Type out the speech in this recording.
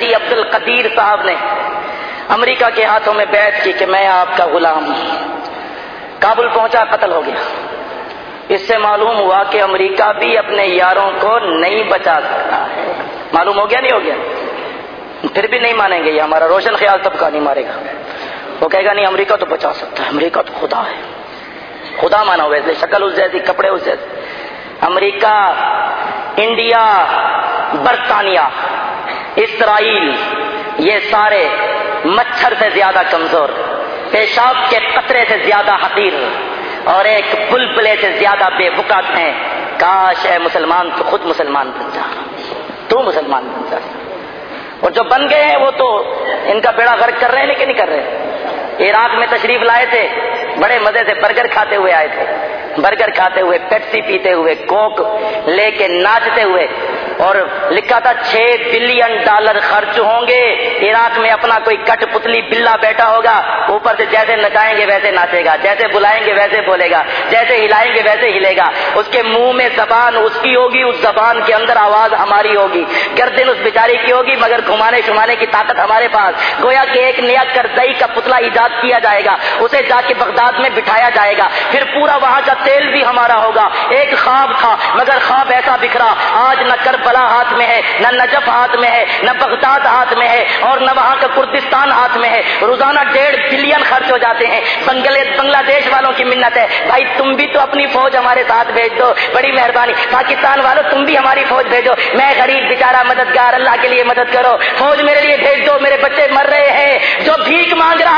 حجی عبد القدیر صاحب نے امریکہ کے ہاتھوں میں بیٹھ کی کہ میں آپ کا غلام ہوں۔ کابل پہنچا، قتل ہو گیا۔ اس سے معلوم ہوا کہ امریکہ بھی اپنے یاروں کو نہیں بچا سکتا ہے۔ معلوم ہو گیا، نہیں ہو گیا؟ پھر بھی نہیں مانیں گے، یہ ہمارا روشن خیال طبقہ نہیں مارے گا۔ وہ کہے گا، نہیں، امریکہ تو بچا سکتا ہے۔ امریکہ تو خدا ہے۔ خدا مانا ویسے شکل اس جیسی، کپڑے اس جیسے امریکہ، انڈیا، برطانیہ۔ اسرائیل، یہ سارے مچھر سے زیادہ کمزور، پیشاب کے قطرے سے زیادہ حقیر اور ایک پل پلے سے زیادہ بے وقت ہیں۔ کاش ہے مسلمان، تو خود مسلمان بن جا۔ تو مسلمان بن جا۔ اور جو بن گئے ہیں، وہ تو ان کا بیڑا غرق کر رہے ہیں، لیکن نہیں کر رہے۔ عراق میں تشریف لائے تھے، بڑے مزے سے برگر کھاتے ہوئے آئے تھے۔ برگر کھاتے ہوئے، پیپسی پیتے ہوئے، کوک لے کے ناچتے ہوئے اور لکھا تھا چھ بلین ڈالر خرچ ہوں گے۔ عراق میں اپنا کوئی کٹ پتلی بلا بیٹھا ہوگا۔ اوپر سے جیسے نچائیں گے ویسے ناچے گا۔ جیسے بلائیں گے ویسے بولے گا۔ جیسے ہلائیں گے ویسے ہلے گا۔ اس کے منہ میں زبان اس کی ہوگی، اس زبان کے اندر آواز ہماری ہوگی۔ گردن اس بیچاری کی ہوگی، مگر گھمانے شمانے کی طاقت ہمارے پاس۔ گویا کہ ایک نیا کردئی کا پتلا ایجاد کیا جائے گا۔ اسے جا کے بغداد میں بٹھایا جائے گا۔ پھر پورا وہاں کا تیل بھی ہمارا ہوگا۔ ایک خواب تھا، مگر خواب ایسا بکھرا۔ آج نہ کر بلا ہاتھ میں ہے، نہ نجف ہاتھ میں ہے، نہ بغداد ہاتھ میں ہے اور نہ وہاں کا کردستان ہاتھ میں ہے۔ روزانہ ڈیڑھ بلین خرچ ہو جاتے ہیں۔ بنگلے بنگلہ دیش والوں کی منت ہے۔ بھائی تم بھی تو اپنی فوج ہمارے ساتھ بھیج دو۔ بڑی مہربانی۔ پاکستان والوں تم بھی ہماری فوج بھیجو۔ میں غریب، بیچارہ، مددگار، اللہ کے لیے مدد کرو۔ فوج میرے لیے بھیج دو۔ میرے بچے مر رہے ہیں۔ جو بھیک مانگ رہا